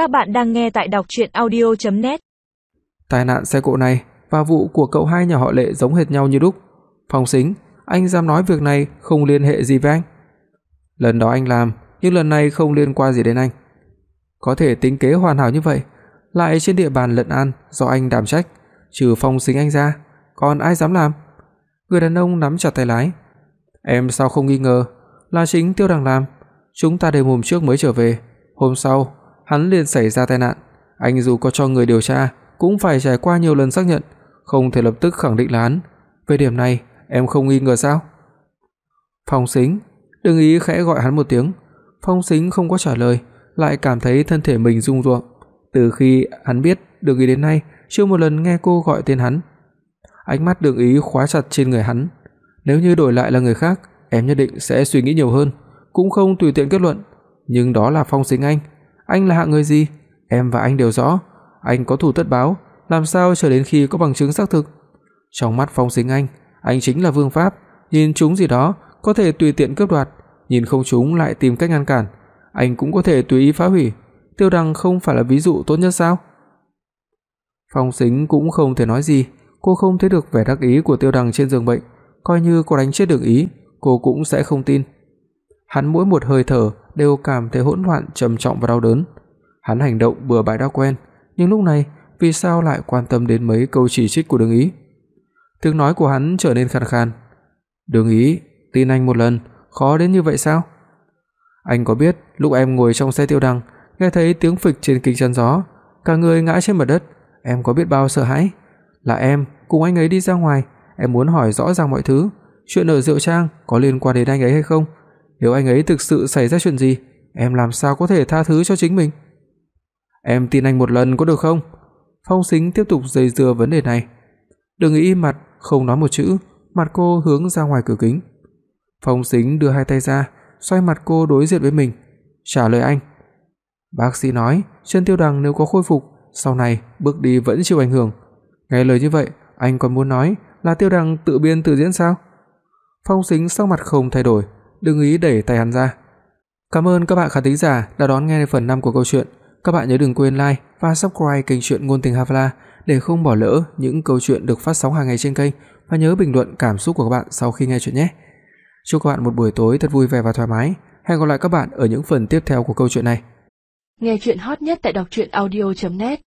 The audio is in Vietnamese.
Các bạn đang nghe tại đọc audio net Tai nạn xe cộ này và vụ của cậu hai nhà họ Lệ giống hệt nhau như đúc. Phong Sính, anh dám nói việc này không liên hệ gì với anh? Lần đó anh làm, nhưng lần này không liên quan gì đến anh. Có thể tính kế hoàn hảo như vậy, lại trên địa bàn Lận An do anh đảm trách, trừ Phong Sính anh ra, còn ai dám làm? Người đàn ông nắm chặt tay lái. Em sao không nghi ngờ, là chính Tiêu Đằng làm. Chúng ta đều mồm trước mới trở về, hôm sau hắn liền xảy ra tai nạn, anh dù có cho người điều tra cũng phải trải qua nhiều lần xác nhận, không thể lập tức khẳng định là hắn. Về điểm này, em không nghi ngờ sao? Phong Sính, đừng ý khẽ gọi hắn một tiếng. Phong Sính không có trả lời, lại cảm thấy thân thể mình rung rung. Từ khi hắn biết Đường Ý đến nay, chưa một lần nghe cô gọi tên hắn. Ánh mắt Đường Ý khóa chặt trên người hắn. Nếu như đổi lại là người khác, em nhất định sẽ suy nghĩ nhiều hơn, cũng không tùy tiện kết luận, nhưng đó là Phong Sính anh, anh là hạng người gì, em và anh đều rõ, anh có thủ tất báo, làm sao chờ đến khi có bằng chứng xác thực. Trong mắt Phong Sính anh, anh chính là vương pháp, nhìn chúng gì đó có thể tùy tiện cướp đoạt, nhìn không chúng lại tìm cách ngăn cản, anh cũng có thể tùy ý phá hủy. Tiêu Đằng không phải là ví dụ tốt nhất sao? Phong Sính cũng không thể nói gì, cô không thấy được vẻ đắc ý của Tiêu Đằng trên giường bệnh, coi như cô đánh chết được ý, cô cũng sẽ không tin. Hắn mỗi một hơi thở đều cảm thấy hỗn loạn, trầm trọng và đau đớn. Hắn hành động bừa bãi đã quen, nhưng lúc này vì sao lại quan tâm đến mấy câu chỉ trích của Đường Ý? Tiếng nói của hắn trở nên khàn khàn. "Đường Ý, tin anh một lần, khó đến như vậy sao?" Anh có biết lúc em ngồi trong xe Tiêu Đăng, nghe thấy tiếng phịch trên kính chắn gió, cả người ngã trên mặt đất, em có biết bao sợ hãi? Là em cùng anh ấy đi ra ngoài, em muốn hỏi rõ ràng mọi thứ, chuyện ở rượu Trang có liên quan đến anh ấy hay không? Nếu anh ấy thực sự xảy ra chuyện gì, em làm sao có thể tha thứ cho chính mình? Em tin anh một lần có được không? Phong Sính tiếp tục dây dưa vấn đề này. Đừng nghĩ im mặt, không nói một chữ, mặt cô hướng ra ngoài cửa kính. Phong Sính đưa hai tay ra, xoay mặt cô đối diện với mình, trả lời anh. Bác sĩ nói, chân Tiêu Đằng nếu có khôi phục, sau này bước đi vẫn chịu ảnh hưởng. Nghe lời như vậy, anh còn muốn nói là Tiêu Đằng tự biên tự diễn sao? Phong Sính sắc mặt không thay đổi, đừng ý đẩy tay hắn ra. Cảm ơn các bạn khán thính giả đã đón nghe phần 5 của câu chuyện. Các bạn nhớ đừng quên like và subscribe kênh truyện ngôn tình Havala để không bỏ lỡ những câu chuyện được phát sóng hàng ngày trên kênh và nhớ bình luận cảm xúc của các bạn sau khi nghe chuyện nhé. Chúc các bạn một buổi tối thật vui vẻ và thoải mái. Hẹn gặp lại các bạn ở những phần tiếp theo của câu chuyện này. Nghe chuyện hot nhất tại đọc audio net